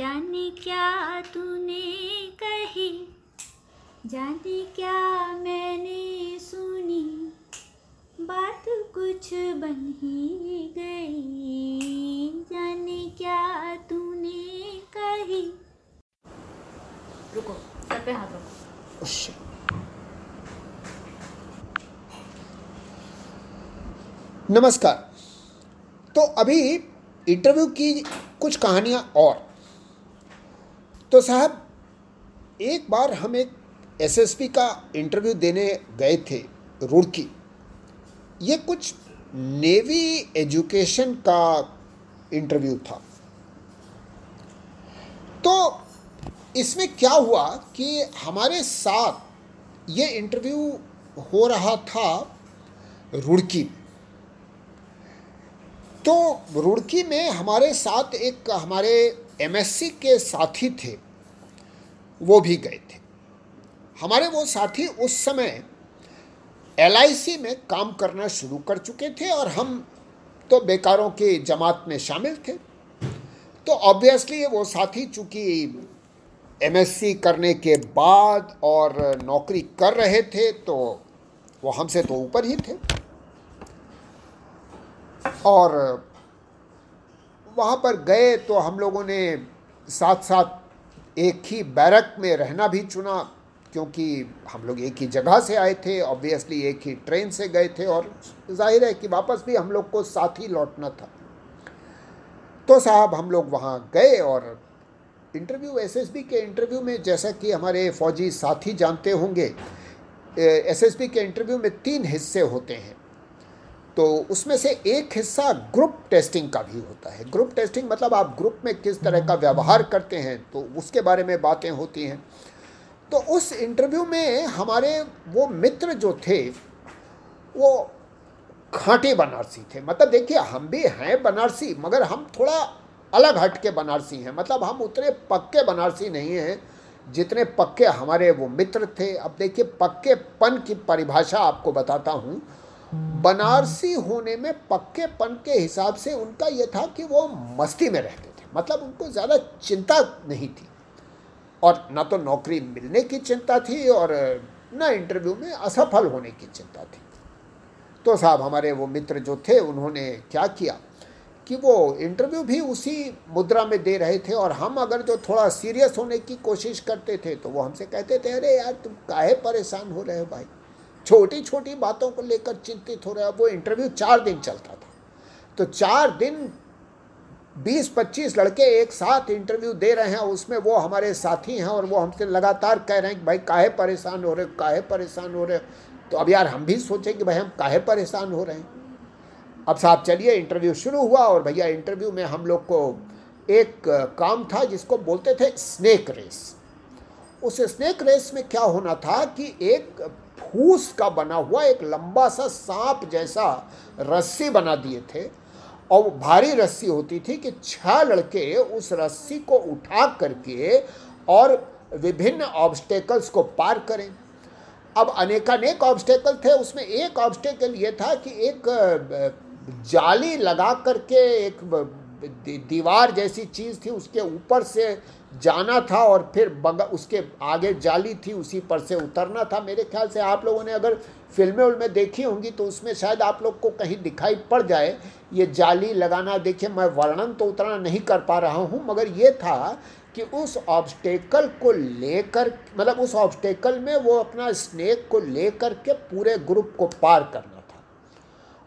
जाने क्या तूने कही? जाने क्या मैंने सुनी? बात कुछ बन ही गई। जाने क्या तूने कही? रुको सर पे हाथ रखो। नमस्कार। तो अभी इंटरव्यू की कुछ कहानियाँ और। तो साहब, एक बार हम एक एसएसपी का इंटरव्यू देने गए थे, रुड़की। ये कुछ नेवी एजुकेशन का इंटरव्यू था। तो इसमें क्या हुआ कि हमारे साथ ये इंटरव्यू हो रहा था रुड़की। तो रुड़की में हमारे साथ एक हमारे एमएससी के साथी थे, वो भी गए थे। हमारे वो साथी उस समय एलआईसी में काम करना शुरू कर चुके थे और हम तो बेकारों की जमात में शामिल थे। तो ऑब्वियसली वो साथी चूँकि एमएससी करने के बाद और नौकरी कर रहे थे तो वो हमसे तो ऊपर ही थे। और वहाँ पर गए तो हम लोगों ने साथ साथ एक ही बैरक में रहना भी चुना, क्योंकि हम लोग एक ही जगह से आए थे ऑब्वियसली एक ही ट्रेन से गए थे और ज़ाहिर है कि वापस भी हम लोग को साथ ही लौटना था। तो साहब हम लोग वहाँ गए और इंटरव्यू एसएसबी के इंटरव्यू में जैसा कि हमारे फौजी साथी जानते होंगे एसएसबी के इंटरव्यू में तीन हिस्से होते हैं। तो उसमें से एक हिस्सा ग्रुप टेस्टिंग का भी होता है। ग्रुप टेस्टिंग मतलब आप ग्रुप में किस तरह का व्यवहार करते हैं तो उसके बारे में बातें होती हैं। तो उस इंटरव्यू में हमारे वो मित्र जो थे, वो खांटे बनारसी थे। मतलब देखिए, हम भी हैं बनारसी, मगर हम थोड़ा अलग हट के बनारसी हैं। मतलब हम उतने पक्के बनारसी नहीं हैं, जितने पक्के हमारे वो मित्र थे। अब देखिए, पक्केपन की परिभाषा आपको बताता हूँ। बनारसी होने में पक्केपन के हिसाब से उनका यह था कि वो मस्ती में रहते थे। मतलब उनको ज़्यादा चिंता नहीं थी। और न तो नौकरी मिलने की चिंता थी और ना इंटरव्यू में असफल होने की चिंता थी। तो साहब, हमारे वो मित्र जो थे, उन्होंने क्या किया कि वो इंटरव्यू भी उसी मुद्रा में दे रहे थे और हम अगर जो थोड़ा सीरियस होने की कोशिश करते थे तो वो हमसे कहते थे, अरे यार, तुम काहे परेशान हो रहे हो भाई? छोटी छोटी बातों को लेकर चिंतित हो रहा है। वो इंटरव्यू चार दिन चलता था। तो चार दिन बीस पच्चीस लड़के एक साथ इंटरव्यू दे रहे हैं। उसमें वो हमारे साथी हैं और वो हमसे लगातार कह रहे हैं कि, भाई, काहे परेशान हो रहे हो? काहे परेशान हो रहे तो अब यार हम भी सोचें कि, भाई, हम काहे परेशान हो रहे हैं? अब साहब, चलिए इंटरव्यू शुरू हुआ और भैया इंटरव्यू में हम लोग को एक काम था जिसको बोलते थे स्नेक रेस उस स्नेक रेस में क्या होना था कि एक फूस का बना हुआ, एक लंबा सा सांप जैसा रस्सी बना दिए थे। और भारी रस्सी होती थी कि छह लड़के उस रस्सी को उठा करके और विभिन्न ऑब्स्टेकल्स को पार करें। अब अनेकानेक ऑब्स्टेकल थे, उसमें एक ऑब्स्टेकल ये था कि एक जाली लगा करके एक दीवार जैसी चीज़ थी, उसके ऊपर से जाना था और फिर बग, उसके आगे जाली थी, उसी पर से उतरना था। मेरे ख्याल से आप लोगों ने अगर फ़िल्में उनमें देखी होंगी तो उसमें शायद आप लोग को कहीं दिखाई पड़ जाए, ये जाली लगाना। देखिए, मैं वर्णन तो उतना नहीं कर पा रहा हूँ, मगर ये था कि उस ऑब्स्टेकल को लेकर मतलब उस ऑब्स्टेकल में वो अपना स्नेक को लेकर के पूरे ग्रुप को पार करना।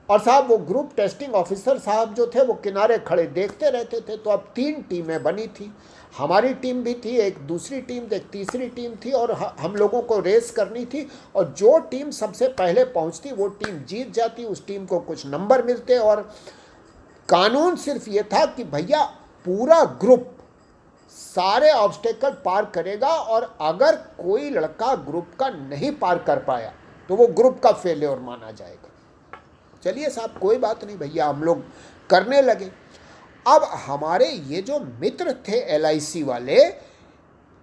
और साहब, वो ग्रुप टेस्टिंग ऑफिसर साहब जो थे, वो किनारे खड़े देखते रहते थे तो अब तीन टीमें बनी थी। हमारी टीम भी थी, एक दूसरी टीम, एक तीसरी टीम थी, और हम लोगों को रेस करनी थी, और जो टीम सबसे पहले पहुँचती, वो टीम जीत जाती, उस टीम को कुछ नंबर मिलते, और कानून सिर्फ़ ये था कि भैया, पूरा ग्रुप सारे ऑब्स्टेकल पार करेगा, और अगर कोई लड़का ग्रुप का नहीं पार कर पाया तो वो ग्रुप का फेलियर माना जाएगा। चलिए साहब, कोई बात नहीं भैया, हम लोग करने लगे। अब हमारे ये जो मित्र थे एलआईसी वाले,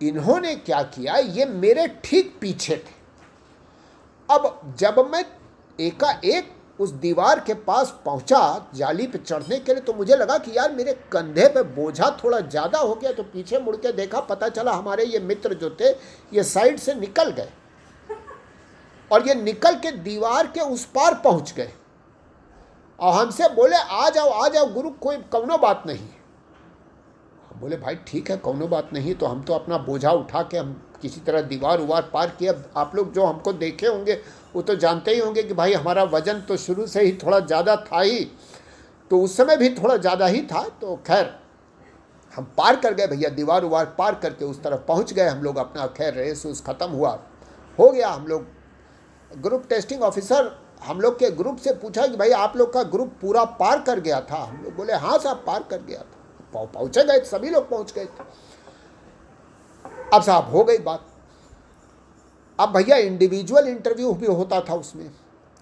इन्होंने क्या किया, ये मेरे ठीक पीछे थे। अब जब मैं एका एक उस दीवार के पास पहुँचा जाली पे चढ़ने के लिए तो मुझे लगा कि यार मेरे कंधे पे बोझा थोड़ा ज़्यादा हो गया तो पीछे मुड़ के देखा, पता चला हमारे ये मित्र जो थे, ये साइड से निकल गए। और ये निकल के दीवार के उस पार पहुँच गए। और हमसे बोले, आ जाओ आ जाओ, गुरु, कोई कौनो बात नहीं। हम बोले, भाई, ठीक है, कौनो बात नहीं तो हम तो अपना बोझा उठा के हम किसी तरह दीवार उवार पार किया आप लोग जो हमको देखे होंगे, वो तो जानते ही होंगे कि भाई, हमारा वज़न तो शुरू से ही थोड़ा ज़्यादा था ही तो उस समय भी थोड़ा ज़्यादा ही था तो खैर, हम पार कर गए भैया, दीवार उवार पार करके उस तरफ़ पहुँच गए हम लोग अपना। खैर, रेस उस ख़त्म हुआ, हो गया हम लोग। ग्रुप टेस्टिंग ऑफिसर हम लोग के ग्रुप से पूछा कि भाई, आप लोग का ग्रुप पूरा पार कर गया था? हम लोग बोले हाँ साहब, पार कर गया था। पहुँचे गए, सभी लोग पहुँच गए थे। अब साहब, हो गई बात। अब भैया इंडिविजुअल इंटरव्यू भी होता था उसमें।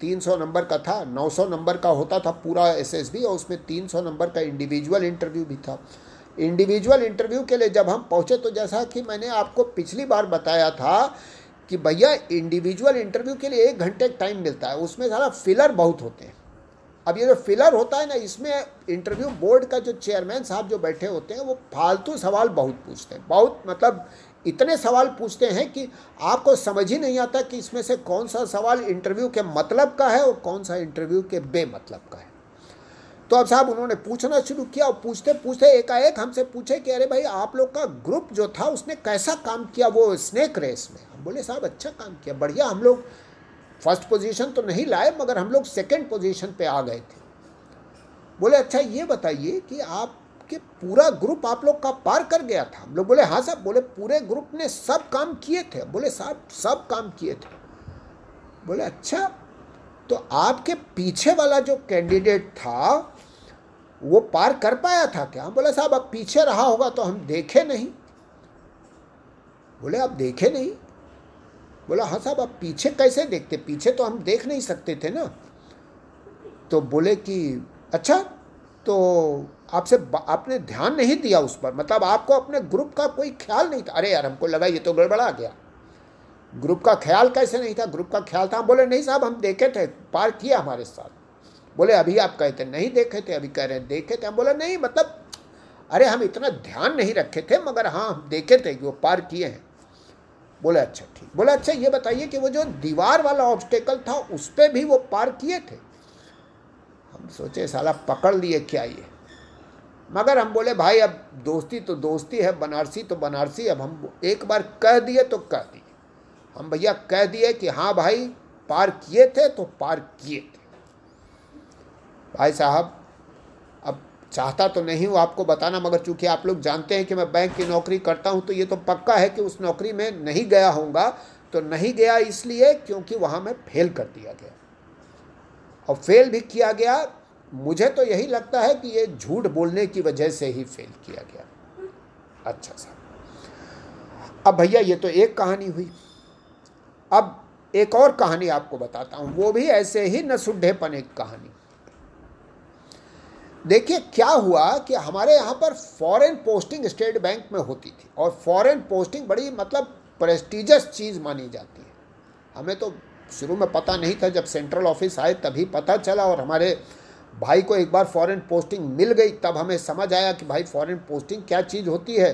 300 नंबर का था 900 नंबर का होता था पूरा एसएसबी और उसमें 300 नंबर का इंडिविजुअल इंटरव्यू भी था। इंडिविजुअल इंटरव्यू के लिए जब हम पहुँचे तो जैसा कि मैंने आपको पिछली बार बताया था कि भैया इंडिविजुअल इंटरव्यू के लिए एक घंटे टाइम मिलता है, उसमें सारा फिलर बहुत होते हैं। अब ये जो फिलर होता है ना, इसमें इंटरव्यू बोर्ड का जो चेयरमैन साहब जो बैठे होते हैं, वो फालतू सवाल बहुत पूछते हैं। बहुत मतलब इतने सवाल पूछते हैं कि आपको समझ ही नहीं आता कि इसमें से कौन सा सवाल इंटरव्यू के मतलब का है और कौन सा इंटरव्यू के बेमतलब का है। तो अब साहब उन्होंने पूछना शुरू किया और पूछते पूछते एकाएक हमसे पूछे कि अरे भाई, आप लोग का ग्रुप जो था, उसने कैसा काम किया वो स्नेक रेस में? हम बोले, साहब अच्छा काम किया, बढ़िया, हम लोग फ़र्स्ट पोजीशन तो नहीं लाए, मगर हम लोग सेकंड पोजीशन पे आ गए थे। बोले अच्छा ये बताइए कि आपके पूरा ग्रुप आप लोग का पार कर गया था? हम लोग बोले हाँ साहब, बोले, पूरे ग्रुप ने सब काम किए थे। बोले, साहब, सब काम किए थे। बोले अच्छा तो आपके पीछे वाला जो कैंडिडेट था वो पार कर पाया था क्या? बोले, साहब, अब पीछे रहा होगा तो हम देखे नहीं। बोले, आप देखे नहीं? बोला हाँ साहब, आप पीछे कैसे देखते? पीछे तो हम देख नहीं सकते थे ना। तो बोले कि अच्छा तो आपसे आपने ध्यान नहीं दिया उस पर? मतलब आपको अपने ग्रुप का कोई ख्याल नहीं था? अरे यार, हमको लगा ये तो गड़बड़ा गया। ग्रुप का ख्याल कैसे नहीं था? ग्रुप का ख्याल था? बोले, नहीं साहब, हम देखे थे, पार किया हमारे साथ। बोले, अभी आप कहते नहीं देखे थे, अभी कह रहे देखे थे। हम बोले, नहीं मतलब अरे, हम इतना ध्यान नहीं रखे थे, मगर हाँ हम देखे थे वो पार किए हैं। बोले अच्छा ठीक। बोले अच्छा ये बताइए कि वो जो दीवार वाला ऑब्स्टेकल था, उस पर भी वो पार किए थे? हम सोचे, साला, पकड़ लिए क्या ये? मगर हम बोले, भाई, अब दोस्ती तो दोस्ती है, बनारसी तो बनारसी, अब हम एक बार कह दिए तो कह दिए। हम भैया कह दिए कि हाँ भाई, पार किए थे तो पार किए थे। भाई साहब, अब चाहता तो नहीं हूँ आपको बताना, मगर चूँकि आप लोग जानते हैं कि मैं बैंक की नौकरी करता हूँ तो ये तो पक्का है कि उस नौकरी में नहीं गया होऊँगा तो नहीं गया इसलिए क्योंकि वहाँ मैं फेल कर दिया गया। और फेल भी किया गया, मुझे तो यही लगता है कि ये झूठ बोलने की वजह से ही फेल किया गया। अच्छा साहब अब भैया, ये तो एक कहानी हुई। अब एक और कहानी आपको बताता हूँ, वो भी ऐसे ही नसुढ़ेपन एक कहानी। देखिए, क्या हुआ कि हमारे यहाँ पर फॉरेन पोस्टिंग स्टेट बैंक में होती थी और फॉरेन पोस्टिंग बड़ी मतलब प्रेस्टिजस चीज़ मानी जाती है। हमें तो शुरू में पता नहीं था, जब सेंट्रल ऑफ़िस आए तभी पता चला और हमारे भाई को एक बार फॉरेन पोस्टिंग मिल गई, तब हमें समझ आया कि भाई फॉरेन पोस्टिंग क्या चीज़ होती है।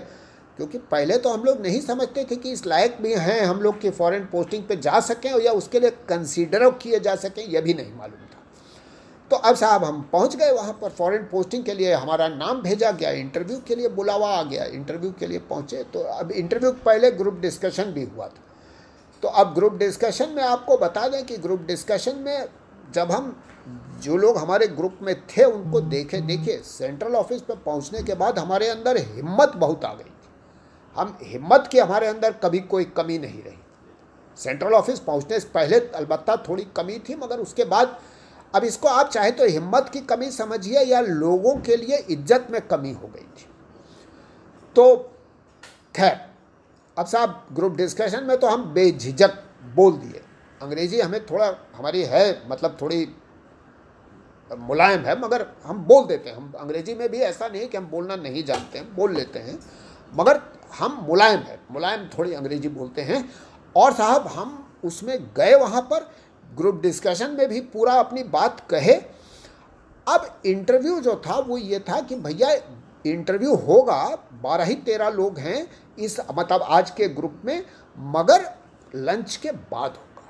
क्योंकि पहले तो हम लोग नहीं समझते थे कि इस लायक भी हैं हम लोग कि फॉरेन पोस्टिंग पे जा सकें या उसके लिए कंसिडर किए जा सकें यह भी नहीं मालूम था। तो अब साहब हम पहुँच गए वहाँ पर फॉरेन पोस्टिंग के लिए, हमारा नाम भेजा गया इंटरव्यू के लिए बुलावा आ गया इंटरव्यू के लिए पहुँचे। तो अब इंटरव्यू पहले ग्रुप डिस्कशन भी हुआ था। तो अब ग्रुप डिस्कशन में आपको बता दें कि ग्रुप डिस्कशन में जब हम जो लोग हमारे ग्रुप में थे, उनको देखे, देखिए सेंट्रल ऑफ़िस पर पहुँचने के बाद हमारे अंदर हिम्मत बहुत आ गई थी। हम हिम्मत की हमारे अंदर कभी कोई कमी नहीं रही। सेंट्रल ऑफ़िस पहुँचने से पहले अलबत्ता थोड़ी कमी थी, मगर उसके बाद अब इसको आप चाहे तो हिम्मत की कमी समझिए या लोगों के लिए इज़्ज़त में कमी हो गई थी। तो खैर, अब साहब ग्रुप डिस्कशन में तो हम बेझिझक बोल दिए। अंग्रेज़ी हमें थोड़ा, हमारी है मतलब थोड़ी मुलायम है, मगर हम बोल देते हैं। हम, अंग्रेज़ी में भी ऐसा नहीं कि हम बोलना नहीं जानते हैं बोल लेते हैं। मगर हम मुलायम है, मुलायम थोड़ी अंग्रेज़ी बोलते हैं। और साहब, हम उसमें गए वहाँ पर ग्रुप डिस्कशन में भी पूरा अपनी बात कहे। अब इंटरव्यू जो था, वो ये था कि भैया, इंटरव्यू होगा, बारह ही तेरह लोग हैं इस मतलब आज के ग्रुप में, मगर लंच के बाद होगा।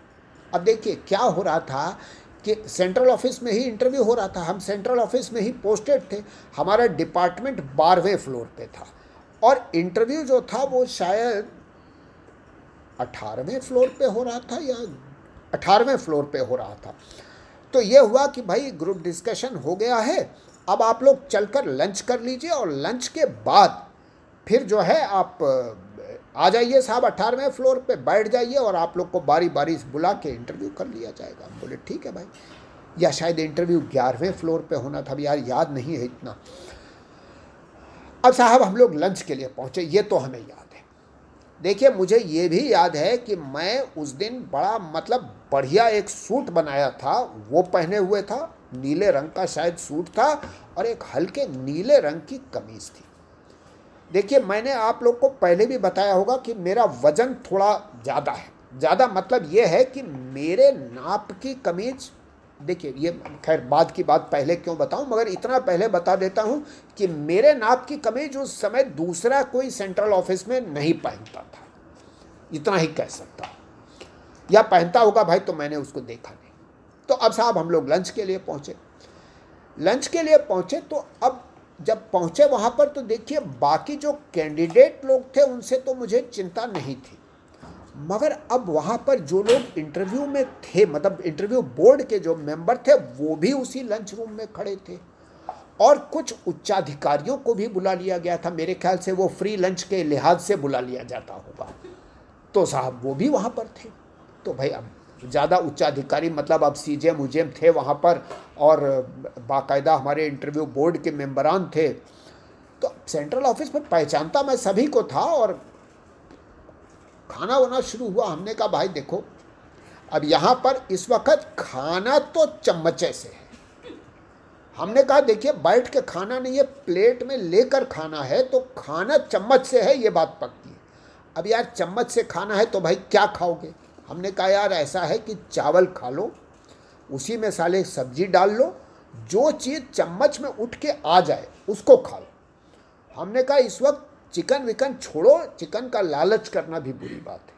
अब देखिए, क्या हो रहा था कि सेंट्रल ऑफ़िस में ही इंटरव्यू हो रहा था। हम सेंट्रल ऑफ़िस में ही पोस्टेड थे। हमारा डिपार्टमेंट बारहवें फ्लोर पे था। और इंटरव्यू जो था, वो शायद अठारहवें फ्लोर पे हो रहा था या अठारहवें फ्लोर पे हो रहा था। तो ये हुआ कि भाई ग्रुप डिस्कशन हो गया है, अब आप लोग चलकर लंच कर लीजिए और लंच के बाद फिर जो है आप, आ जाइए साहब अठारहवें फ्लोर पे, बैठ जाइए और आप लोग को बारी बारी बुला के इंटरव्यू कर लिया जाएगा। बोले, ठीक है भाई। या शायद इंटरव्यू ग्यारहवें फ्लोर पे होना था यार याद नहीं है इतना। अब साहब हम लोग लंच के लिए पहुँचे, ये तो हमें याद देखिए, मुझे ये भी याद है कि मैं उस दिन बड़ा मतलब बढ़िया एक सूट बनाया था। वो पहने हुए था, नीले रंग का शायद सूट था और एक हल्के नीले रंग की कमीज थी। देखिए, मैंने आप लोग को पहले भी बताया होगा कि मेरा वज़न थोड़ा ज़्यादा है। ज़्यादा मतलब ये है कि मेरे नाप की कमीज देखिए, ये खैर बाद की बात पहले क्यों बताऊँ, मगर इतना पहले बता देता हूँ कि मेरे नाप की कमीज उस समय दूसरा कोई सेंट्रल ऑफ़िस में नहीं पहनता था। इतना ही कह सकता या पहनता होगा भाई तो मैंने उसको देखा नहीं। तो अब साहब हम लोग लंच के लिए पहुँचे। लंच के लिए पहुँचे तो अब जब पहुँचे वहाँ पर तो देखिए, बाकी जो कैंडिडेट लोग थे उनसे तो मुझे चिंता नहीं थी। मगर अब वहाँ पर जो लोग इंटरव्यू में थे मतलब इंटरव्यू बोर्ड के जो मेंबर थे, वो भी उसी लंच रूम में खड़े थे। और कुछ उच्चाधिकारियों को भी बुला लिया गया था। मेरे ख्याल से वो फ्री लंच के लिहाज से बुला लिया जाता होगा। तो साहब, वो भी वहाँ पर थे। तो भाई, अब ज़्यादा उच्चाधिकारी मतलब अब सी जे मुजेम थे वहाँ पर और बाकायदा हमारे इंटरव्यू बोर्ड के मेम्बरान थे। तो सेंट्रल ऑफ़िस में पहचानता मैं सभी को था और खाना वाना शुरू हुआ, हमने कहा, भाई देखो, अब यहाँ पर इस वक्त खाना तो चम्मचे से है। हमने कहा, देखिए, बैठ के खाना नहीं है, प्लेट में लेकर खाना है तो खाना चम्मच से है, ये बात पक्की है। अब यार, चम्मच से खाना है तो भाई क्या खाओगे? हमने कहा, यार, ऐसा है कि चावल खा लो, उसी में साले सब्ज़ी डाल लो, जो चीज़ चम्मच में उठ के आ जाए, उसको खा लो। हमने कहा, इस वक्त चिकन विकन छोड़ो, चिकन का लालच करना भी बुरी बात है।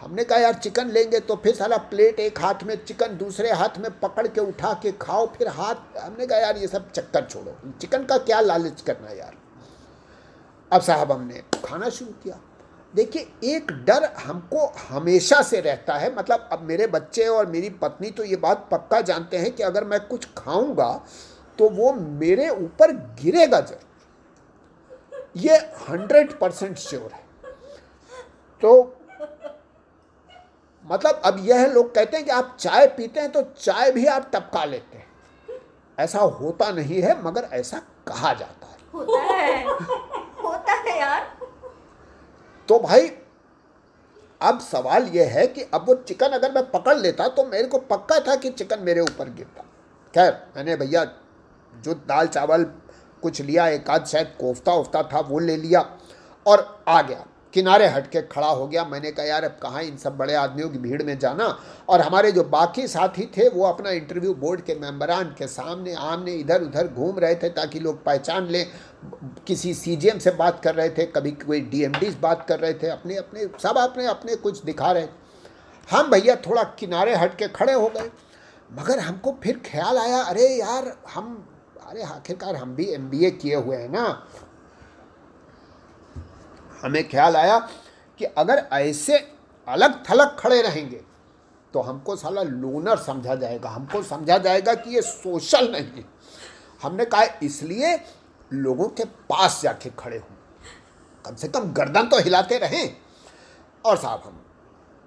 हमने कहा, यार, चिकन लेंगे तो फिर सारा प्लेट एक हाथ में, चिकन दूसरे हाथ में पकड़ के उठा के खाओ, फिर हाथ हमने कहा, यार, ये सब चक्कर छोड़ो। चिकन का क्या लालच करना यार? अब साहब, हमने खाना शुरू किया। देखिए, एक डर हमको हमेशा से रहता है। मतलब अब मेरे बच्चे और मेरी पत्नी तो ये बात पक्का जानते हैं कि अगर मैं कुछ खाऊँगा तो वो मेरे ऊपर गिरेगा ज़रूर। ये हंड्रेड परसेंट श्योर है। तो मतलब अब यह लोग कहते हैं कि आप चाय पीते हैं तो चाय भी आप टपका लेते हैं। ऐसा होता नहीं है मगर ऐसा कहा जाता है। होता है। होता है यार। तो भाई अब सवाल यह है कि अब वो चिकन अगर मैं पकड़ लेता तो मेरे को पक्का था कि चिकन मेरे ऊपर गिरता। खैर मैंने भैया जो दाल चावल कुछ लिया, एक आध शायद कोफ्ता उफ्ता था, वो ले लिया और आ गया। किनारे हट के खड़ा हो गया। मैंने कहा, यार, अब कहाँ इन सब बड़े आदमियों की भीड़ में जाना? और हमारे जो बाकी साथी थे, वो अपना इंटरव्यू बोर्ड के मेंबरान के सामने, आमने इधर उधर घूम रहे थे ताकि लोग पहचान लें। किसी सीजीएम से बात कर रहे थे, कभी कोई डीएमडी बात कर रहे थे, अपने अपने, सब अपने अपने कुछ दिखा रहे हम भैया थोड़ा किनारे हट के खड़े हो गए। मगर हमको फिर ख्याल आया, अरे यार, हम अरे आखिरकार हम भी एमबीए किए हुए हैं ना। हमें ख्याल आया कि अगर ऐसे अलग थलग खड़े रहेंगे तो हमको साला लोनर समझा जाएगा। हमको समझा जाएगा कि ये सोशल नहीं है। हमने कहा इसलिए लोगों के पास जाके खड़े हों। कम से कम गर्दन तो हिलाते रहें। और साहब हम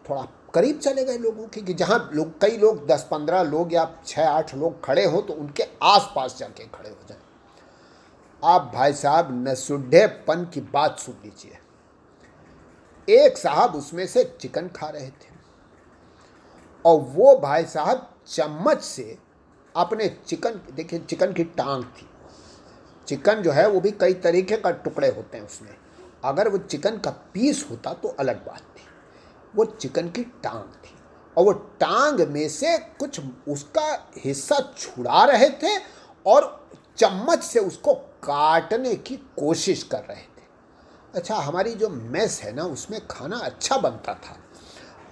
थोड़ा करीब चले गए लोगों के कि जहाँ लोग, कई लोग, दस पंद्रह लोग या छः आठ लोग खड़े हो तो उनके आस पास जाके खड़े हो जाए। आप भाई साहब, नसुढ़ेपन की बात सुन लीजिए। एक साहब उसमें से चिकन खा रहे थे। और वो भाई साहब चम्मच से अपने चिकन, देखिए, चिकन की टांग थी। चिकन जो है वो भी कई तरीके का टुकड़े होते हैं उसमें। अगर वो चिकन का पीस होता तो अलग बात। वो चिकन की टांग थी। और वो टांग में से कुछ उसका हिस्सा छुड़ा रहे थे और चम्मच से उसको काटने की कोशिश कर रहे थे। अच्छा हमारी जो मेस है ना, उसमें खाना अच्छा बनता था।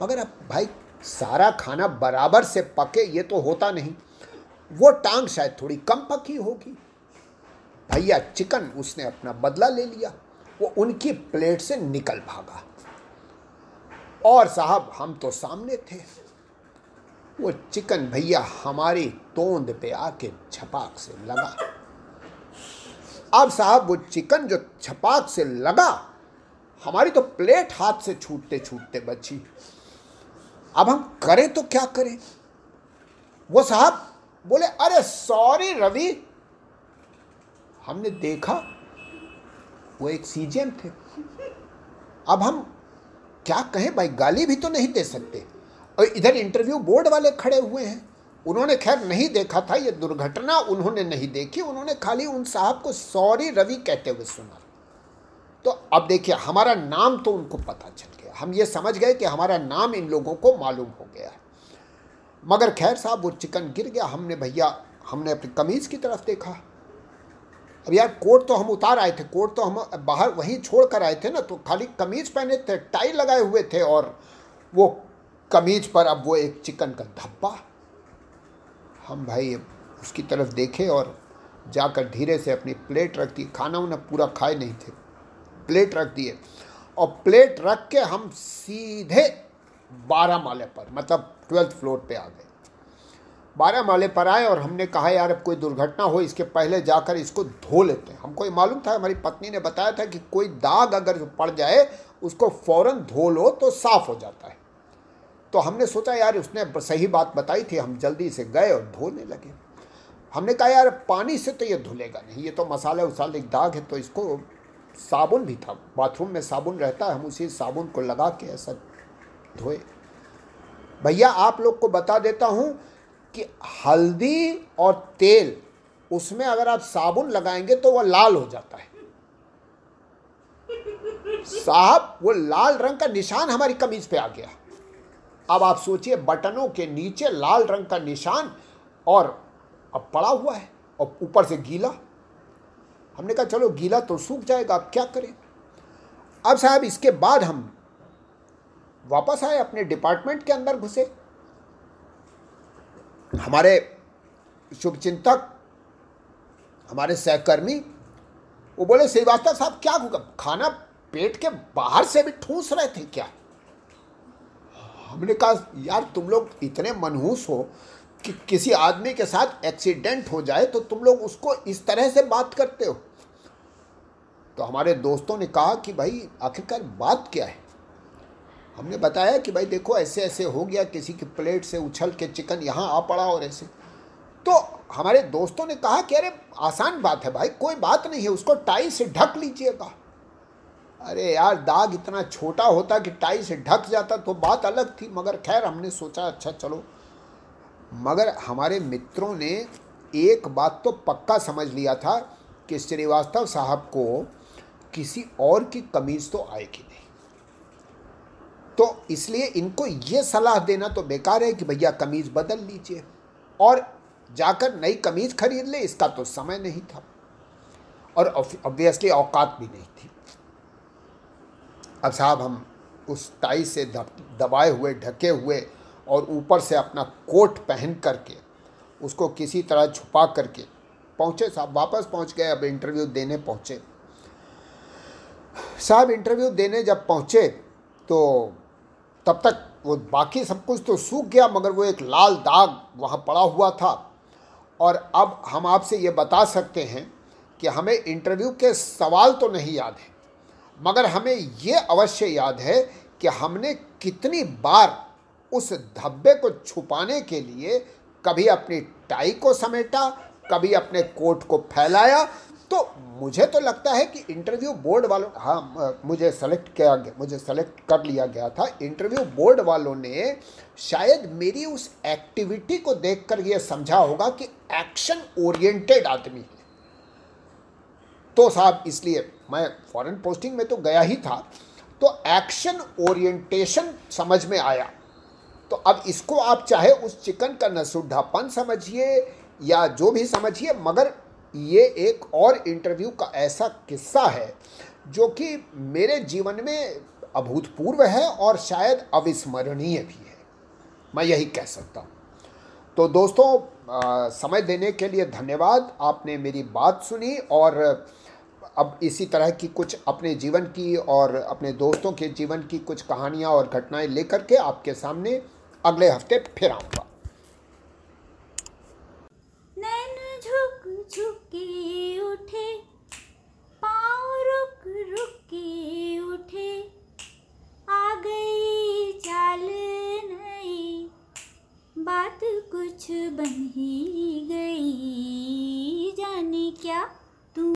मगर अब भाई, सारा खाना बराबर से पके, ये तो होता नहीं। वो टांग शायद थोड़ी कम पकी होगी। भैया, चिकन उसने अपना बदला ले लिया। वो उनकी प्लेट से निकल भागा। और साहब, हम तो सामने थे। वो चिकन भैया हमारी तोंद पे आके छपाक से लगा। अब साहब, वो चिकन जो छपाक से लगा, हमारी तो प्लेट हाथ से छूटते छूटते बची। अब हम करें तो क्या करें? वो साहब बोले, अरे, सॉरी रवि, हमने देखा, वो एक सीजीएम थे। अब हम क्या कहें, भाई, गाली भी तो नहीं दे सकते। और इधर इंटरव्यू बोर्ड वाले खड़े हुए हैं। उन्होंने खैर नहीं देखा था, ये दुर्घटना उन्होंने नहीं देखी, उन्होंने खाली उन साहब को सॉरी रवि कहते हुए सुना। तो अब देखिए, हमारा नाम तो उनको पता चल गया। हम ये समझ गए कि हमारा नाम इन लोगों को मालूम हो गया है। मगर खैर साहब, वो चिकन गिर गया। हमने, भैया, हमने अपनी कमीज़ की तरफ़ देखा। अब यार कोट तो हम उतार आए थे, कोट तो हम बाहर वहीं छोड़ कर आए थे ना तो खाली कमीज़ पहने थे, टाई लगाए हुए थे और वो कमीज पर अब वो एक चिकन का धब्बा। हम भाई उसकी तरफ़ देखे और जाकर धीरे से अपनी प्लेट रख दी। खाना उन्हें पूरा खाए नहीं थे। प्लेट रख दिए। और प्लेट रख के हम सीधे बारह माले पर मतलब ट्वेल्थ फ्लोर पे आ गए। बारह माले पर आए और हमने कहा, यार, अब कोई दुर्घटना हो, इसके पहले जाकर इसको धो लेते हैं। हमको ये मालूम था, हमारी पत्नी ने बताया था कि कोई दाग अगर पड़ जाए, उसको फ़ौरन धो लो तो साफ़ हो जाता है। तो हमने सोचा, यार, उसने सही बात बताई थी, हम जल्दी से गए और धोने लगे। हमने कहा, यार, पानी से तो ये धुलेगा नहीं, ये तो मसाले उसाले दाग है तो इसको साबुन भी था, बाथरूम में साबुन रहता है, हम उसी साबुन को लगा के ऐसा धोए। भैया, आप लोग को बता देता हूँ कि हल्दी और तेल, उसमें अगर आप साबुन लगाएँगे तो वह लाल हो जाता है। साहब, वो लाल रंग का निशान हमारी कमीज पे आ गया। अब आप सोचिए, बटनों के नीचे लाल रंग का निशान और अब पड़ा हुआ है, और ऊपर से गीला। हमने कहा, चलो, गीला तो सूख जाएगा, अब क्या करें? अब साहब, इसके बाद हम वापस आए, अपने डिपार्टमेंट के अंदर घुसे। हमारे शुभचिंतक, हमारे सहकर्मी, वो बोले श्रीवास्तव साहब, क्या होगा खाना पेट के बाहर से भी ठूस रहे थे क्या? हमने कहा, यार, तुम लोग इतने मनहूस हो कि किसी आदमी के साथ एक्सीडेंट हो जाए तो तुम लोग उसको इस तरह से बात करते हो? तो हमारे दोस्तों ने कहा कि, भाई, आखिरकार बात क्या है? हमने बताया कि भाई देखो, ऐसे ऐसे हो गया, किसी की प्लेट से उछल के चिकन यहाँ आ पड़ा और ऐसे। तो हमारे दोस्तों ने कहा कि अरे, आसान बात है भाई, कोई बात नहीं है, उसको टाई से ढक लीजिएगा। अरे यार, दाग इतना छोटा होता कि टाई से ढक जाता तो बात अलग थी, मगर खैर हमने सोचा अच्छा चलो। मगर हमारे मित्रों ने एक बात तो पक्का समझ लिया था कि श्रीवास्तव साहब को किसी और की कमीज़ तो आएगी। तो इसलिए इनको ये सलाह देना तो बेकार है कि भैया कमीज़ बदल लीजिए और जाकर नई कमीज़ खरीद ले, इसका तो समय नहीं था। और ऑब्वियसली औकात भी नहीं थी। अब साहब हम उस टाई से दबाए हुए, ढके हुए और ऊपर से अपना कोट पहन करके, उसको किसी तरह छुपा करके पहुँचे साहब, वापस पहुँच गए, अब इंटरव्यू देने पहुँचे। साहब इंटरव्यू देने जब पहुँचे तो तब तक वो बाकी सब कुछ तो सूख गया, मगर वो एक लाल दाग वहाँ पड़ा हुआ था। और अब हम आपसे ये बता सकते हैं कि हमें इंटरव्यू के सवाल तो नहीं याद है, मगर हमें ये अवश्य याद है कि हमने कितनी बार उस धब्बे को छुपाने के लिए कभी अपनी टाई को समेटा, कभी अपने कोट को फैलाया तो मुझे तो लगता है कि इंटरव्यू बोर्ड वालों हाँ मुझे सेलेक्ट किया गया, मुझे सेलेक्ट कर लिया गया था। इंटरव्यू बोर्ड वालों ने शायद मेरी उस एक्टिविटी को देखकर यह समझा होगा कि एक्शन ओरिएंटेड आदमी है। तो साहब, इसलिए मैं फॉरेन पोस्टिंग में तो गया ही था तो एक्शन ओरिएंटेशन समझ में आया। तो अब इसको आप चाहे उस चिकन का नसुड्ढापन समझिए या जो भी समझिए, मगर ये एक और इंटरव्यू का ऐसा किस्सा है जो कि मेरे जीवन में अभूतपूर्व है और शायद अविस्मरणीय भी है। मैं यही कह सकता हूँ। तो दोस्तों आ, समय देने के लिए धन्यवाद। आपने मेरी बात सुनी और अब इसी तरह की कुछ अपने जीवन की और अपने दोस्तों के जीवन की कुछ कहानियाँ और घटनाएँ लेकर के आपके सामने अगले हफ़्ते फिर आऊँगा। झुक उठे, पाँव रुक रुक के उठे। आ गई चाल नई, बात कुछ बन ही गई। जाने क्या